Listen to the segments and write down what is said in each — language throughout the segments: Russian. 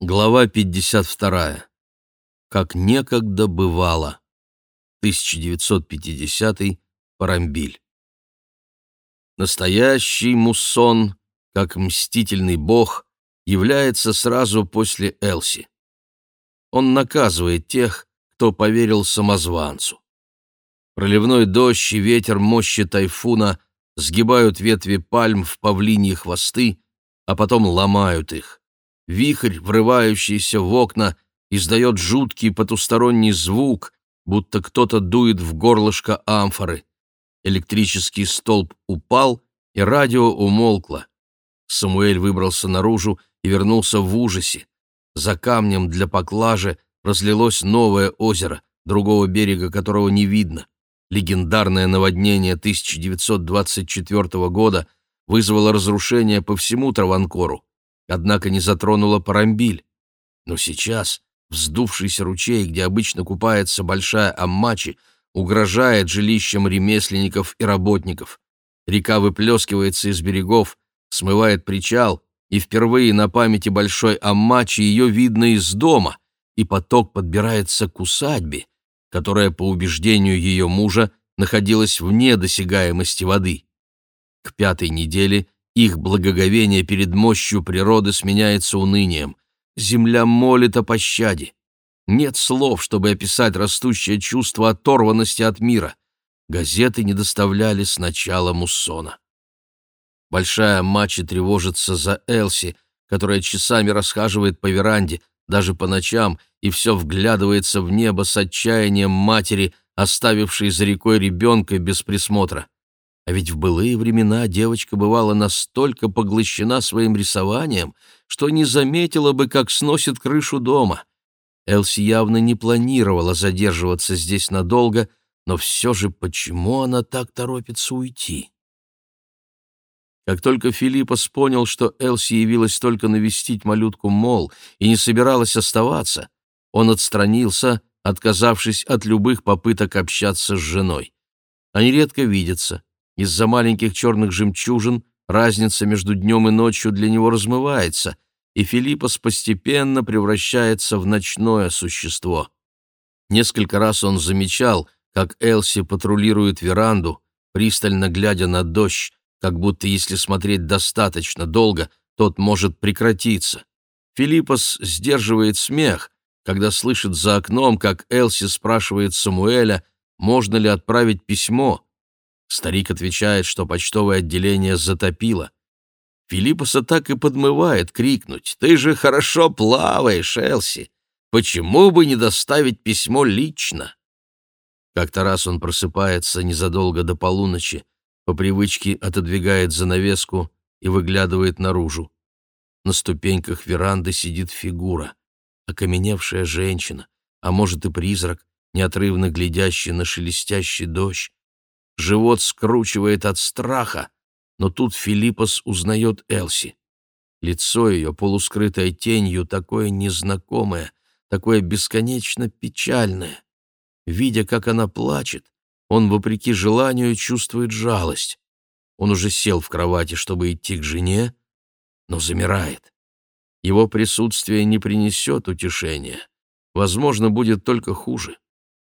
Глава 52. Как некогда бывало. 1950. Парамбиль. Настоящий муссон, как мстительный бог, является сразу после Элси. Он наказывает тех, кто поверил самозванцу. Проливной дождь и ветер мощи тайфуна сгибают ветви пальм в павлиньи хвосты, а потом ломают их. Вихрь, врывающийся в окна, издает жуткий потусторонний звук, будто кто-то дует в горлышко амфоры. Электрический столб упал, и радио умолкло. Самуэль выбрался наружу и вернулся в ужасе. За камнем для поклажи разлилось новое озеро, другого берега которого не видно. Легендарное наводнение 1924 года вызвало разрушение по всему Траванкору однако не затронула Парамбиль. Но сейчас вздувшийся ручей, где обычно купается большая Аммачи, угрожает жилищам ремесленников и работников. Река выплескивается из берегов, смывает причал, и впервые на памяти большой Аммачи ее видно из дома, и поток подбирается к усадьбе, которая, по убеждению ее мужа, находилась вне досягаемости воды. К пятой неделе их благоговение перед мощью природы сменяется унынием. Земля молит о пощаде. Нет слов, чтобы описать растущее чувство оторванности от мира. Газеты не доставляли сначала муссона. Большая Мачи тревожится за Элси, которая часами расхаживает по веранде, даже по ночам, и все вглядывается в небо с отчаянием матери, оставившей за рекой ребенка без присмотра. А ведь в былые времена девочка бывала настолько поглощена своим рисованием, что не заметила бы, как сносит крышу дома. Элси явно не планировала задерживаться здесь надолго, но все же почему она так торопится уйти? Как только Филиппос понял, что Элси явилась только навестить малютку Мол и не собиралась оставаться, он отстранился, отказавшись от любых попыток общаться с женой. Они редко видятся, из-за маленьких черных жемчужин разница между днем и ночью для него размывается, и Филиппос постепенно превращается в ночное существо. Несколько раз он замечал, как Элси патрулирует веранду, пристально глядя на дождь, как будто если смотреть достаточно долго, тот может прекратиться. Филиппос сдерживает смех, когда слышит за окном, как Элси спрашивает Самуэля, можно ли отправить письмо, Старик отвечает, что почтовое отделение затопило. Филиппоса так и подмывает крикнуть. «Ты же хорошо плаваешь, Элси! Почему бы не доставить письмо лично?» Как-то раз он просыпается незадолго до полуночи, по привычке отодвигает занавеску и выглядывает наружу. На ступеньках веранды сидит фигура, окаменевшая женщина, а может и призрак, неотрывно глядящий на шелестящий дождь, Живот скручивает от страха, но тут Филиппос узнает Элси. Лицо ее, полускрытое тенью, такое незнакомое, такое бесконечно печальное. Видя, как она плачет, он, вопреки желанию, чувствует жалость. Он уже сел в кровати, чтобы идти к жене, но замирает. Его присутствие не принесет утешения. Возможно, будет только хуже.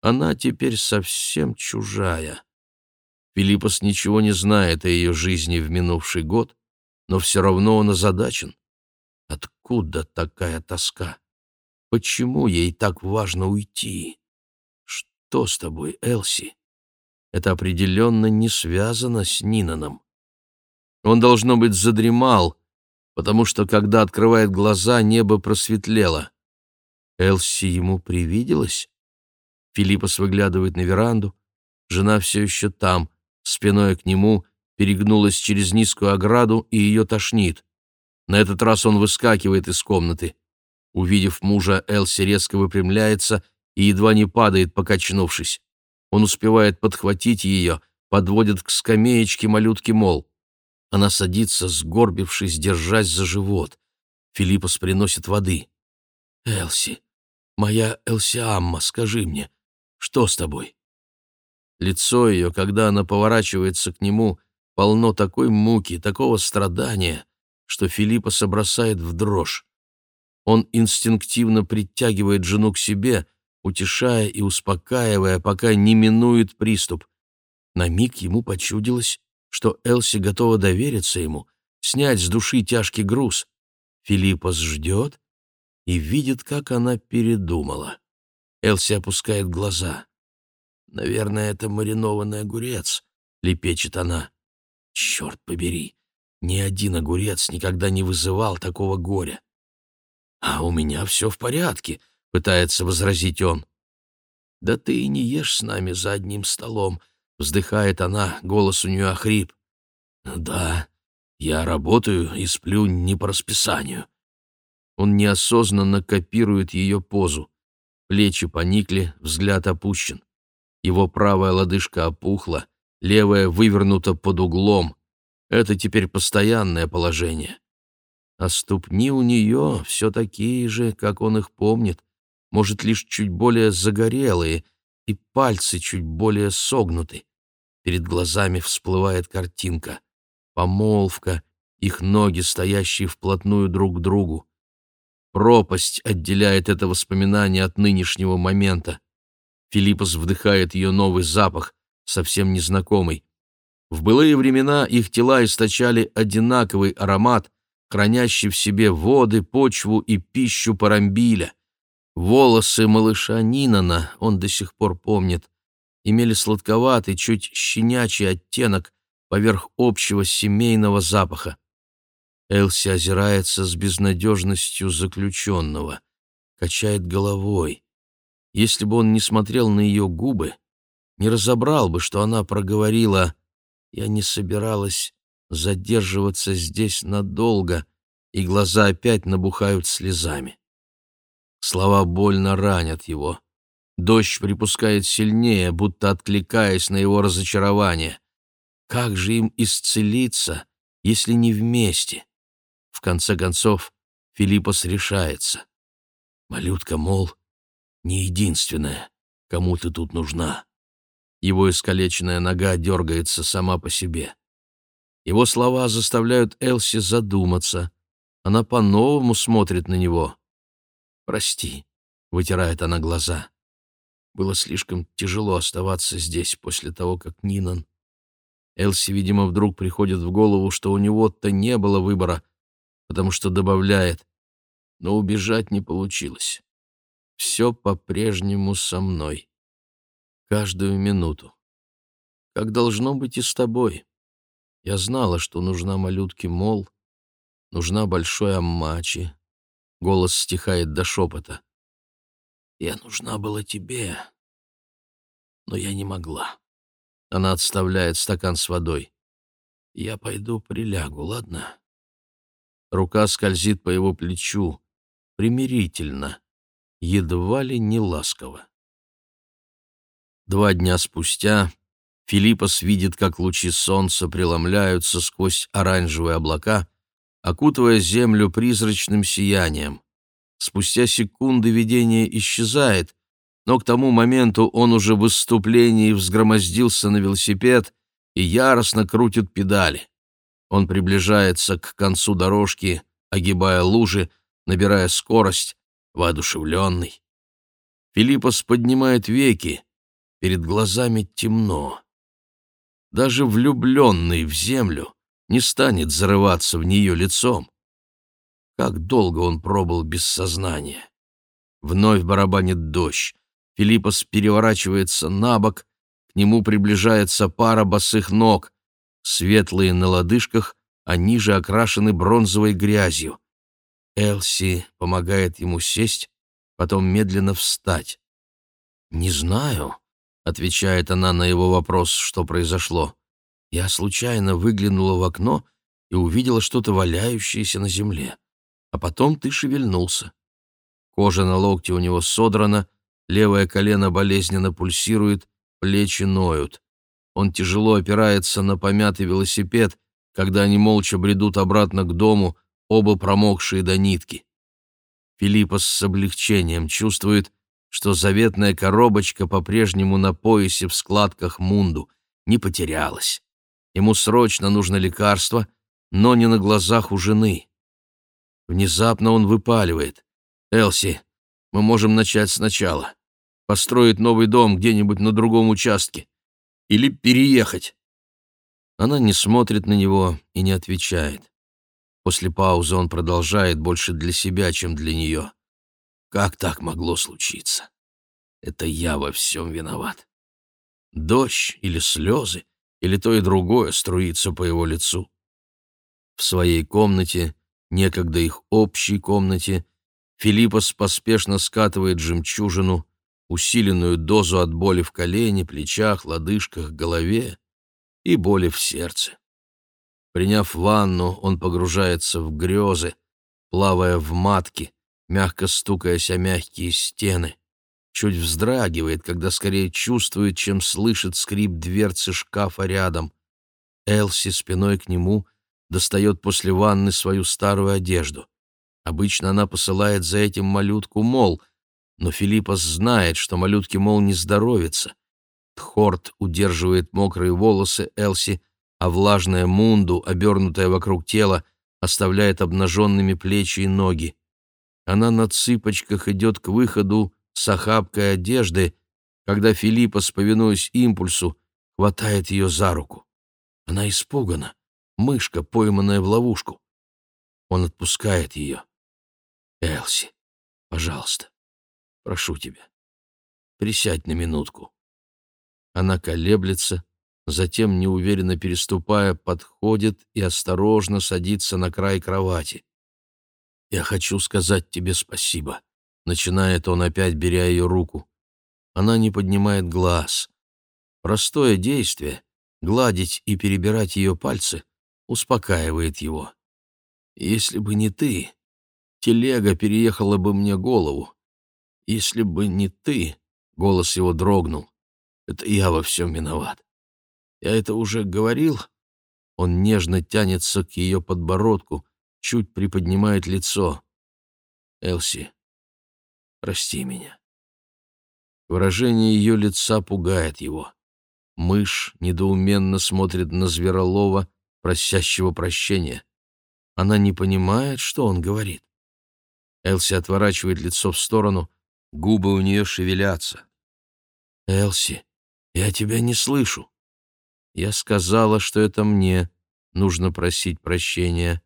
Она теперь совсем чужая. Филиппос ничего не знает о ее жизни в минувший год, но все равно он озадачен. Откуда такая тоска? Почему ей так важно уйти? Что с тобой, Элси? Это определенно не связано с Нинаном. Он, должно быть, задремал, потому что, когда открывает глаза, небо просветлело. Элси ему привиделась? Филиппос выглядывает на веранду. Жена все еще там, спиной к нему, перегнулась через низкую ограду и ее тошнит. На этот раз он выскакивает из комнаты. Увидев мужа, Элси резко выпрямляется и едва не падает, покачнувшись. Он успевает подхватить ее, подводит к скамеечке малютки Мол. Она садится, сгорбившись, держась за живот. Филиппос приносит воды. «Элси, моя Элсиамма, скажи мне, что с тобой?» Лицо ее, когда она поворачивается к нему, полно такой муки, такого страдания, что Филиппа собросает в дрожь. Он инстинктивно притягивает жену к себе, утешая и успокаивая, пока не минует приступ. На миг ему почудилось, что Элси готова довериться ему, снять с души тяжкий груз. Филиппос ждет и видит, как она передумала. Элси опускает глаза. «Наверное, это маринованный огурец», — лепечет она. «Черт побери, ни один огурец никогда не вызывал такого горя». «А у меня все в порядке», — пытается возразить он. «Да ты и не ешь с нами за одним столом», — вздыхает она, голос у нее охрип. «Да, я работаю и сплю не по расписанию». Он неосознанно копирует ее позу. Плечи поникли, взгляд опущен. Его правая лодыжка опухла, левая вывернута под углом. Это теперь постоянное положение. А ступни у нее все такие же, как он их помнит, может, лишь чуть более загорелые, и пальцы чуть более согнуты. Перед глазами всплывает картинка. Помолвка, их ноги, стоящие вплотную друг к другу. Пропасть отделяет это воспоминание от нынешнего момента. Филиппос вдыхает ее новый запах, совсем незнакомый. В былые времена их тела источали одинаковый аромат, хранящий в себе воды, почву и пищу парамбиля. Волосы малыша Нинана, он до сих пор помнит, имели сладковатый, чуть щенячий оттенок поверх общего семейного запаха. Элси озирается с безнадежностью заключенного, качает головой. Если бы он не смотрел на ее губы, не разобрал бы, что она проговорила «Я не собиралась задерживаться здесь надолго», и глаза опять набухают слезами. Слова больно ранят его. Дождь припускает сильнее, будто откликаясь на его разочарование. Как же им исцелиться, если не вместе? В конце концов, Филиппос решается. Малютка, мол, не единственная, кому ты тут нужна. Его искалеченная нога дергается сама по себе. Его слова заставляют Элси задуматься. Она по-новому смотрит на него. «Прости», — вытирает она глаза. Было слишком тяжело оставаться здесь после того, как Нинан... Элси, видимо, вдруг приходит в голову, что у него-то не было выбора, потому что добавляет, но убежать не получилось. Все по-прежнему со мной. Каждую минуту. Как должно быть и с тобой. Я знала, что нужна малютке Мол, нужна большой Аммачи. Голос стихает до шепота. Я нужна была тебе, но я не могла. Она отставляет стакан с водой. Я пойду прилягу, ладно? Рука скользит по его плечу, примирительно, едва ли не ласково. Два дня спустя Филиппос видит, как лучи солнца преломляются сквозь оранжевые облака, окутывая землю призрачным сиянием. Спустя секунды видение исчезает, но к тому моменту он уже в выступлении взгромоздился на велосипед и яростно крутит педали. Он приближается к концу дорожки, огибая лужи, набирая скорость, воодушевленный. Филиппос поднимает веки, перед глазами темно. Даже влюбленный в землю не станет зарываться в нее лицом. Как долго он пробыл без сознания. Вновь барабанит дождь. Филиппос переворачивается на бок, к нему приближается пара босых ног светлые на лодыжках, а ниже окрашены бронзовой грязью. Элси помогает ему сесть, потом медленно встать. «Не знаю», — отвечает она на его вопрос, что произошло. «Я случайно выглянула в окно и увидела что-то валяющееся на земле. А потом ты шевельнулся. Кожа на локте у него содрана, левое колено болезненно пульсирует, плечи ноют. Он тяжело опирается на помятый велосипед, когда они молча бредут обратно к дому, оба промокшие до нитки. Филиппос с облегчением чувствует, что заветная коробочка по-прежнему на поясе в складках мунду не потерялась. Ему срочно нужно лекарство, но не на глазах у жены. Внезапно он выпаливает. Элси, мы можем начать сначала. Построить новый дом где-нибудь на другом участке. Или переехать. Она не смотрит на него и не отвечает. После паузы он продолжает больше для себя, чем для нее. Как так могло случиться? Это я во всем виноват. Дождь или слезы, или то и другое струится по его лицу. В своей комнате, некогда их общей комнате, Филиппос поспешно скатывает жемчужину, усиленную дозу от боли в колене, плечах, лодыжках, голове и боли в сердце. Приняв ванну, он погружается в грезы, плавая в матке, мягко стукаясь о мягкие стены. Чуть вздрагивает, когда скорее чувствует, чем слышит скрип дверцы шкафа рядом. Элси спиной к нему достает после ванны свою старую одежду. Обычно она посылает за этим малютку Мол, но Филиппос знает, что малютке Мол не здоровится. Тхорт удерживает мокрые волосы Элси, а влажная мунду, обернутая вокруг тела, оставляет обнаженными плечи и ноги. Она на цыпочках идет к выходу с охапкой одежды, когда Филиппос, повинуясь импульсу, хватает ее за руку. Она испугана, мышка, пойманная в ловушку. Он отпускает ее. «Элси, пожалуйста, прошу тебя, присядь на минутку». Она колеблется, затем, неуверенно переступая, подходит и осторожно садится на край кровати. «Я хочу сказать тебе спасибо», — начинает он опять, беря ее руку. Она не поднимает глаз. Простое действие — гладить и перебирать ее пальцы — успокаивает его. «Если бы не ты, телега переехала бы мне голову. Если бы не ты...» — голос его дрогнул. «Это я во всем виноват. Я это уже говорил?» Он нежно тянется к ее подбородку, чуть приподнимает лицо. «Элси, прости меня». Выражение ее лица пугает его. Мышь недоуменно смотрит на Зверолова, просящего прощения. Она не понимает, что он говорит. Элси отворачивает лицо в сторону, губы у нее шевелятся. «Элси, я тебя не слышу. Я сказала, что это мне нужно просить прощения».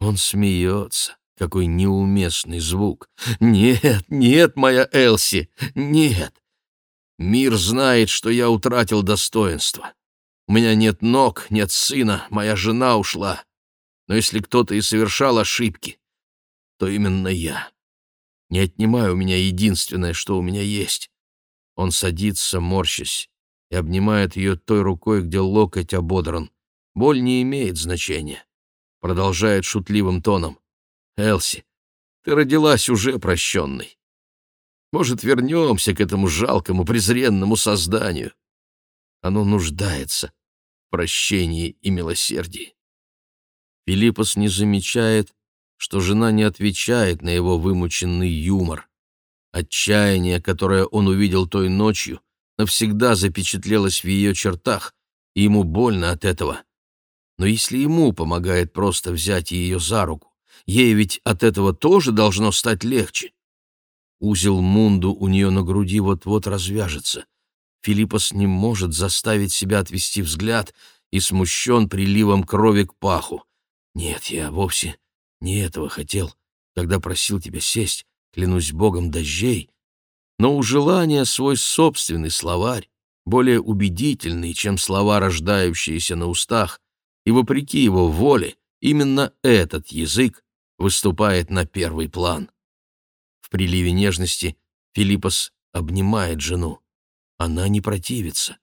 Он смеется. Какой неуместный звук. «Нет, нет, моя Элси, нет. Мир знает, что я утратил достоинство. У меня нет ног, нет сына, моя жена ушла. Но если кто-то и совершал ошибки, то именно я. Не отнимай у меня единственное, что у меня есть. Он садится, морщась, и обнимает ее той рукой, где локоть ободран. Боль не имеет значения. Продолжает шутливым тоном. «Элси, ты родилась уже прощенной. Может, вернемся к этому жалкому, презренному созданию? Оно нуждается в прощении и милосердии». Филиппос не замечает, что жена не отвечает на его вымученный юмор. Отчаяние, которое он увидел той ночью, навсегда запечатлелось в ее чертах, и ему больно от этого. Но если ему помогает просто взять ее за руку, ей ведь от этого тоже должно стать легче. Узел Мунду у нее на груди вот-вот развяжется. Филиппос не может заставить себя отвести взгляд и смущен приливом крови к паху. Нет, я вовсе не этого хотел, когда просил тебя сесть, клянусь богом дождей. Но у желания свой собственный словарь, более убедительный, чем слова, рождающиеся на устах, и вопреки его воле, именно этот язык выступает на первый план. В приливе нежности Филиппос обнимает жену. Она не противится.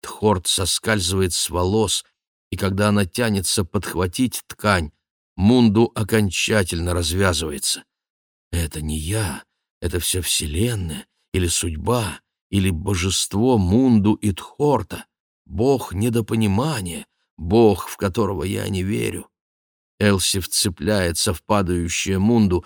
Тхорт соскальзывает с волос, и когда она тянется подхватить ткань, Мунду окончательно развязывается. Это не я, это вся Вселенная, или судьба, или божество Мунду и Тхорта, бог недопонимания, бог, в которого я не верю. Элси вцепляется в падающее Мунду,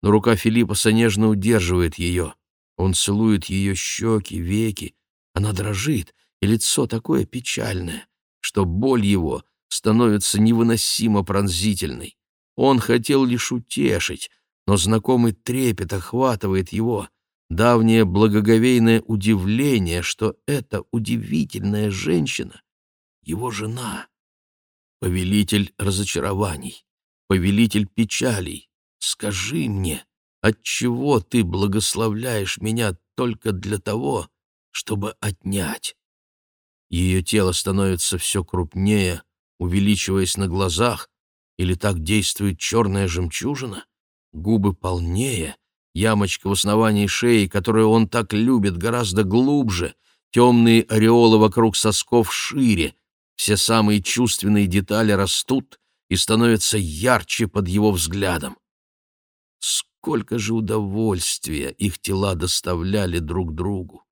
но рука Филиппаса нежно удерживает ее. Он целует ее щеки, веки. Она дрожит, и лицо такое печальное, что боль его становится невыносимо пронзительной. Он хотел лишь утешить, но знакомый трепет охватывает его, давнее благоговейное удивление, что эта удивительная женщина — его жена. Повелитель разочарований, повелитель печалей, скажи мне, отчего ты благословляешь меня только для того, чтобы отнять? Ее тело становится все крупнее, увеличиваясь на глазах, или так действует черная жемчужина? Губы полнее, ямочка в основании шеи, которую он так любит, гораздо глубже, темные ореолы вокруг сосков шире, все самые чувственные детали растут и становятся ярче под его взглядом. Сколько же удовольствия их тела доставляли друг другу!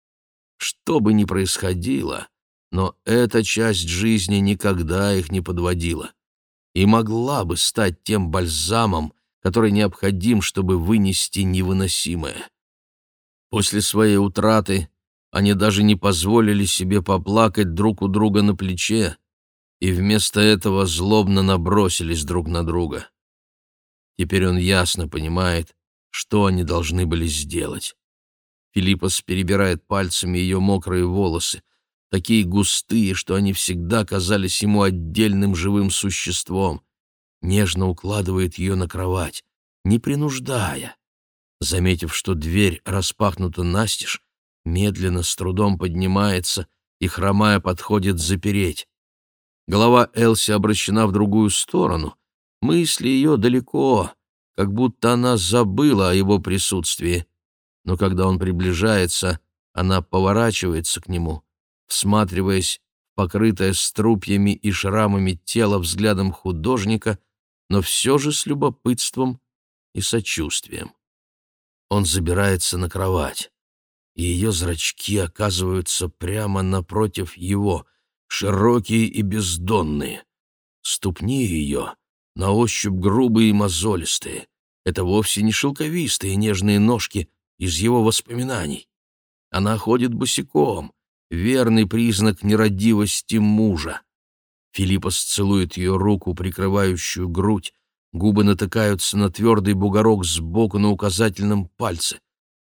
Что бы ни происходило, но эта часть жизни никогда их не подводила и могла бы стать тем бальзамом, который необходим, чтобы вынести невыносимое. После своей утраты они даже не позволили себе поплакать друг у друга на плече, и вместо этого злобно набросились друг на друга. Теперь он ясно понимает, что они должны были сделать. Филиппос перебирает пальцами ее мокрые волосы, такие густые, что они всегда казались ему отдельным живым существом, нежно укладывает ее на кровать, не принуждая. Заметив, что дверь распахнута настежь, медленно, с трудом поднимается и, хромая, подходит запереть. Голова Элси обращена в другую сторону, мысли ее далеко, как будто она забыла о его присутствии. Но когда он приближается, она поворачивается к нему — всматриваясь покрытое струпьями и шрамами тело взглядом художника, но все же с любопытством и сочувствием. Он забирается на кровать, и ее зрачки оказываются прямо напротив его, широкие и бездонные. Ступни ее на ощупь грубые и мозолистые. Это вовсе не шелковистые нежные ножки из его воспоминаний. Она ходит босиком, верный признак нерадивости мужа. Филиппос целует ее руку, прикрывающую грудь, губы натыкаются на твердый бугорок сбоку на указательном пальце.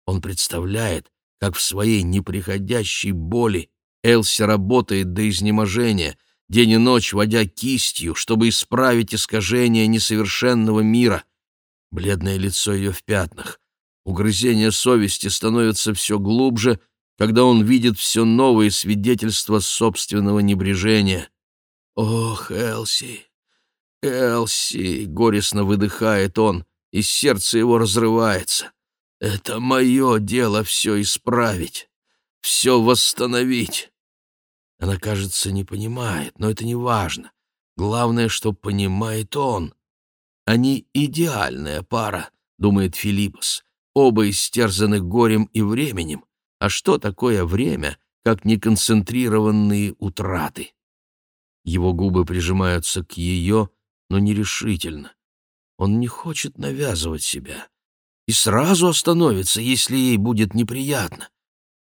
Он представляет, как в своей неприходящей боли Элси работает до изнеможения, день и ночь водя кистью, чтобы исправить искажение несовершенного мира. Бледное лицо ее в пятнах. Угрызения совести становятся все глубже — когда он видит все новые свидетельства собственного небрежения. «Ох, Элси, Элси!» — горестно выдыхает он, и сердце его разрывается. «Это мое дело все исправить, все восстановить». Она, кажется, не понимает, но это не важно. Главное, что понимает он. Они идеальная пара, думает Филиппос, оба истерзаны горем и временем, а что такое время, как неконцентрированные утраты? Его губы прижимаются к ее, но нерешительно. Он не хочет навязывать себя и сразу остановится, если ей будет неприятно.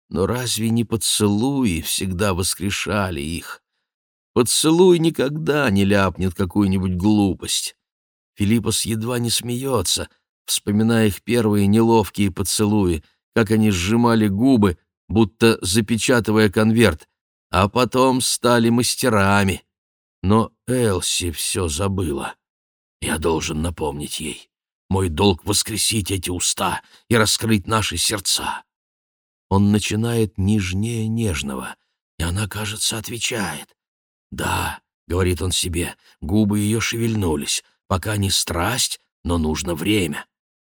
Но разве не поцелуи всегда воскрешали их? Поцелуй никогда не ляпнет какую-нибудь глупость. Филиппос едва не смеется, вспоминая их первые неловкие поцелуи — как они сжимали губы, будто запечатывая конверт, а потом стали мастерами. Но Элси все забыла. Я должен напомнить ей. Мой долг — воскресить эти уста и раскрыть наши сердца. Он начинает нежнее нежного, и она, кажется, отвечает. «Да», — говорит он себе, — губы ее шевельнулись, пока не страсть, но нужно время.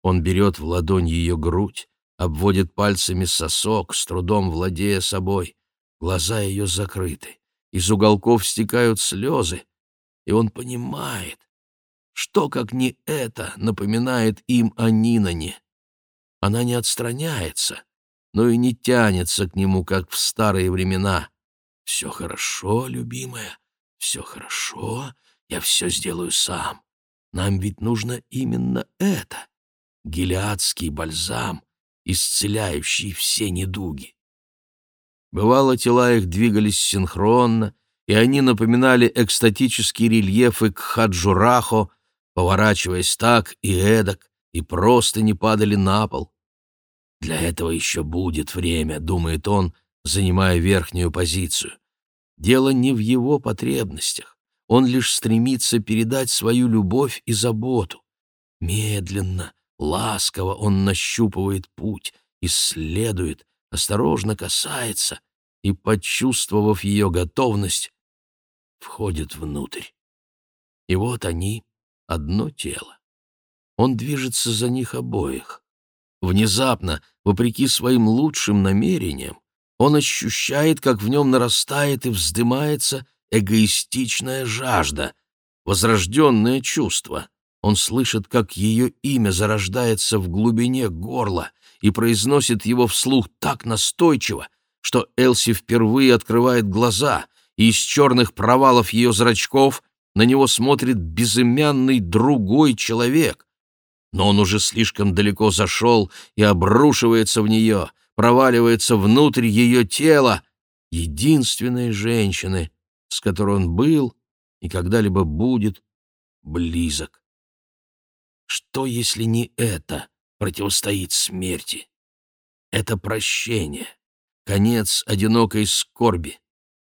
Он берет в ладонь ее грудь, обводит пальцами сосок, с трудом владея собой. Глаза ее закрыты, из уголков стекают слезы, и он понимает, что, как не это, напоминает им о Нинане. Она не отстраняется, но и не тянется к нему, как в старые времена. «Все хорошо, любимая, все хорошо, я все сделаю сам. Нам ведь нужно именно это. Гелиадский бальзам, исцеляющий все недуги. Бывало, тела их двигались синхронно, и они напоминали экстатические рельефы к Хаджурахо, поворачиваясь так и эдак, и просто не падали на пол. «Для этого еще будет время», — думает он, занимая верхнюю позицию. Дело не в его потребностях. Он лишь стремится передать свою любовь и заботу. Медленно, ласково он нащупывает путь, исследует, осторожно касается и, почувствовав ее готовность, входит внутрь. И вот они, одно тело. Он движется за них обоих. Внезапно, вопреки своим лучшим намерениям, он ощущает, как в нем нарастает и вздымается эгоистичная жажда, возрожденное чувство. Он слышит, как ее имя зарождается в глубине горла и произносит его вслух так настойчиво, что Элси впервые открывает глаза, и из черных провалов ее зрачков на него смотрит безымянный другой человек. Но он уже слишком далеко зашел и обрушивается в нее, проваливается внутрь ее тела, единственной женщины, с которой он был и когда-либо будет близок. Что, если не это противостоит смерти? Это прощение, конец одинокой скорби,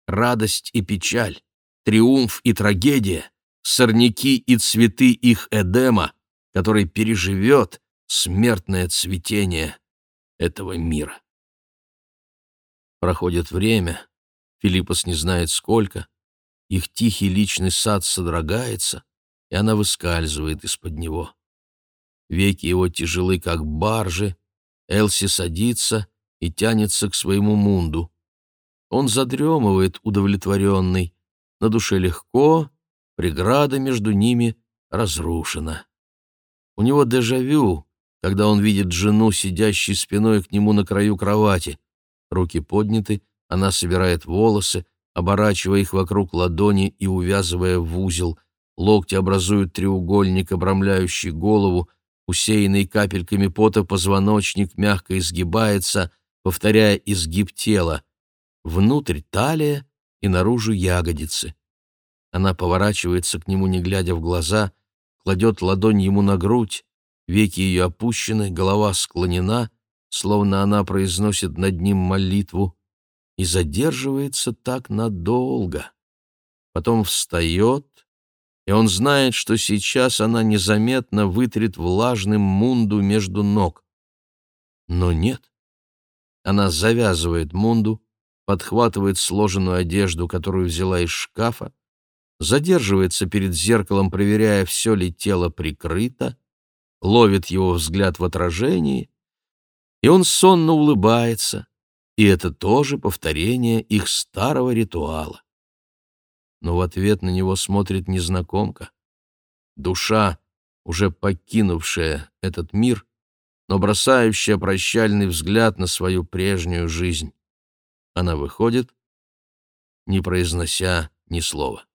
радость и печаль, триумф и трагедия, сорняки и цветы их Эдема, который переживет смертное цветение этого мира. Проходит время, Филиппос не знает сколько, их тихий личный сад содрогается, и она выскальзывает из-под него. Веки его тяжелы, как баржи, Элси садится и тянется к своему мунду. Он задремывает удовлетворенный, на душе легко, преграда между ними разрушена. У него дежавю, когда он видит жену, сидящей спиной к нему на краю кровати. Руки подняты, она собирает волосы, оборачивая их вокруг ладони и увязывая в узел. Локти образуют треугольник, обрамляющий голову, усеянный капельками пота позвоночник мягко изгибается, повторяя изгиб тела. Внутрь талия и наружу ягодицы. Она поворачивается к нему, не глядя в глаза, кладет ладонь ему на грудь, веки ее опущены, голова склонена, словно она произносит над ним молитву, и задерживается так надолго. Потом встает, и он знает, что сейчас она незаметно вытрет влажным мунду между ног. Но нет. Она завязывает мунду, подхватывает сложенную одежду, которую взяла из шкафа, задерживается перед зеркалом, проверяя, все ли тело прикрыто, ловит его взгляд в отражении, и он сонно улыбается, и это тоже повторение их старого ритуала. Но в ответ на него смотрит незнакомка. Душа, уже покинувшая этот мир, но бросающая прощальный взгляд на свою прежнюю жизнь. Она выходит, не произнося ни слова.